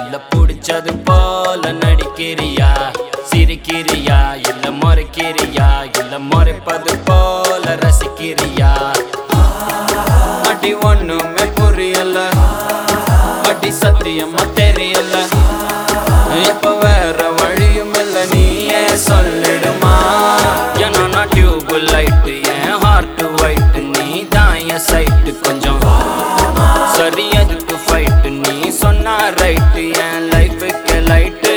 இல்ல புடிச்சது போல நடிக்கிறியா? சிரிக்கிறியா? இல்ல முறைக்கிறியா? இல்ல முறைப்பது போல ரசிக்கிறியா? அடி ஒண்ணுமே புரியல. அடி சத்தியமா தெரியல. இப்ப வேற வழியும் இல்ல நீயே சொல்லிடும் பாட்டு என் லைஃபுக்கு லைட்டு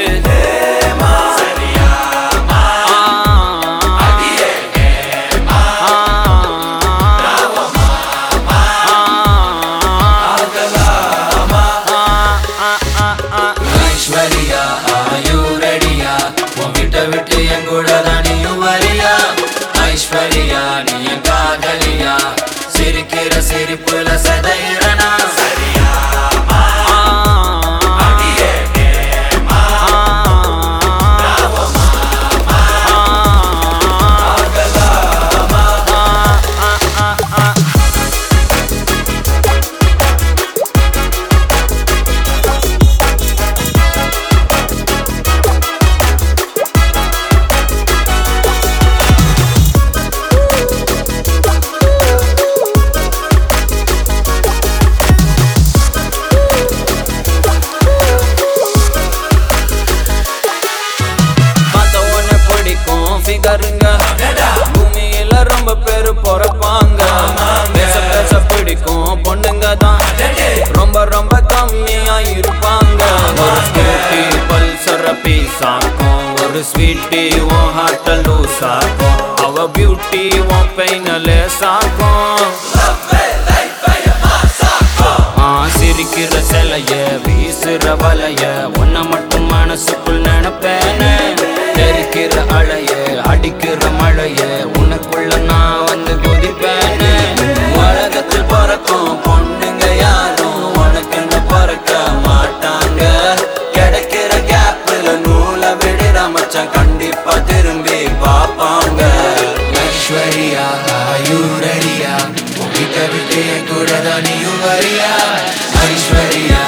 விட்டு என் கூட தான் நீயும் வரியா? ஐஸ்வர்யா நீ என் காதலியா? சிரிக்கிற சிரிப்புல சதையிறனா ஒரு ஸ்கூட்டி பல்சர பீஸ் ஆக்கும் ஒரு ஸ்வீட்டி உன் ஹார்ட்ட லூஸ் ஆக்கும் அவ பியூட்டி உன் பெயின லேஸ் சிரிக்கிற சிலைய வீசுற வலைய உன்னை மட்டும் மனசுக்குள் நினைப்பேனே. தெரிக்கிற அலைய அடிக்கிற மழைய உனக்குள்ள நான் உன்கிட்ட என் கூட தான் நீயும் வரியா Aishwarya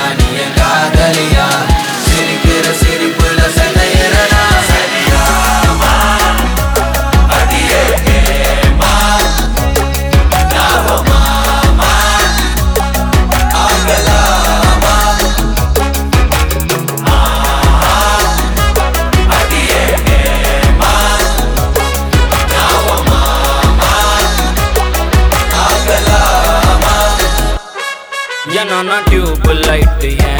turn on a tube light, yeah.